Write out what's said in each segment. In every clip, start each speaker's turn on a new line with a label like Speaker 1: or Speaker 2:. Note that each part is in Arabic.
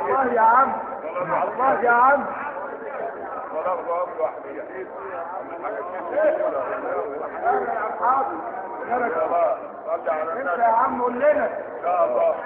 Speaker 1: الله يا عم الله يا عم يا عم قول لنا
Speaker 2: قل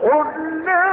Speaker 2: قل لعبادي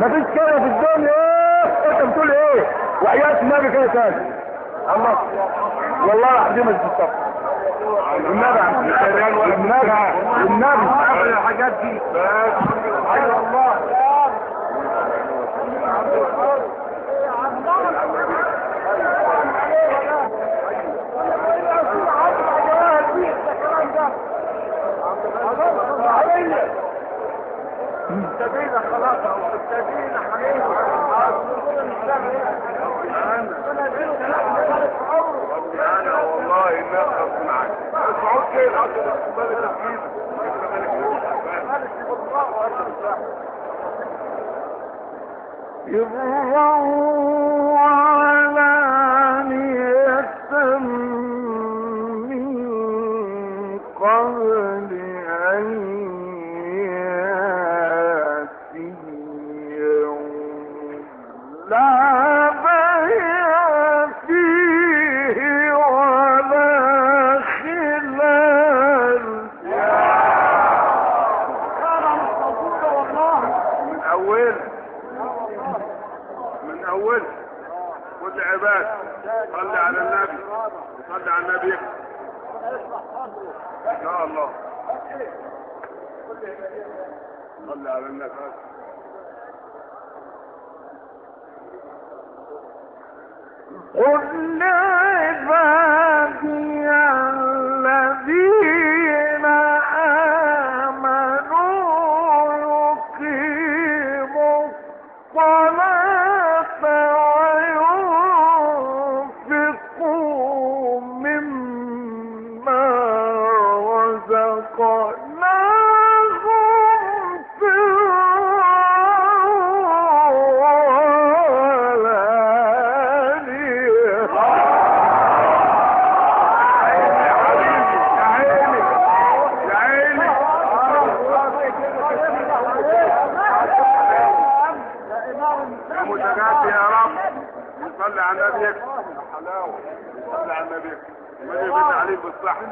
Speaker 1: مفيش كده في الدنيا. انت بتقول إيه؟ وحياة النبي كده تاني الله. والله العظيم مش بالصبر النبي النبي النبي الحاجات دي أيوه الله
Speaker 2: ابتدينا خلاص.
Speaker 3: أنا والله كده ما
Speaker 2: سرا وعلانية
Speaker 3: صلي على النبي صلي على النبي ان شاء الله صلي على النبي
Speaker 2: قل لعبادي
Speaker 3: متجدد يا رب. صلي على النبي. صلي على النبي. ما يمن عليك بالصحة.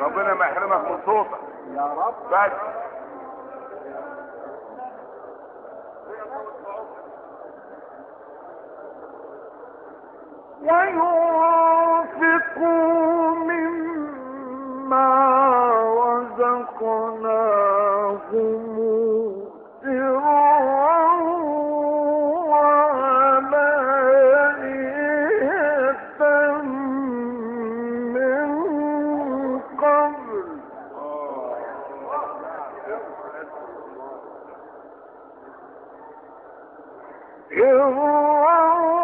Speaker 3: ربنا ما يحرمك من صوتك.
Speaker 1: يا رب.
Speaker 3: بس.
Speaker 2: وينفقوا من